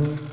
Mm-hmm.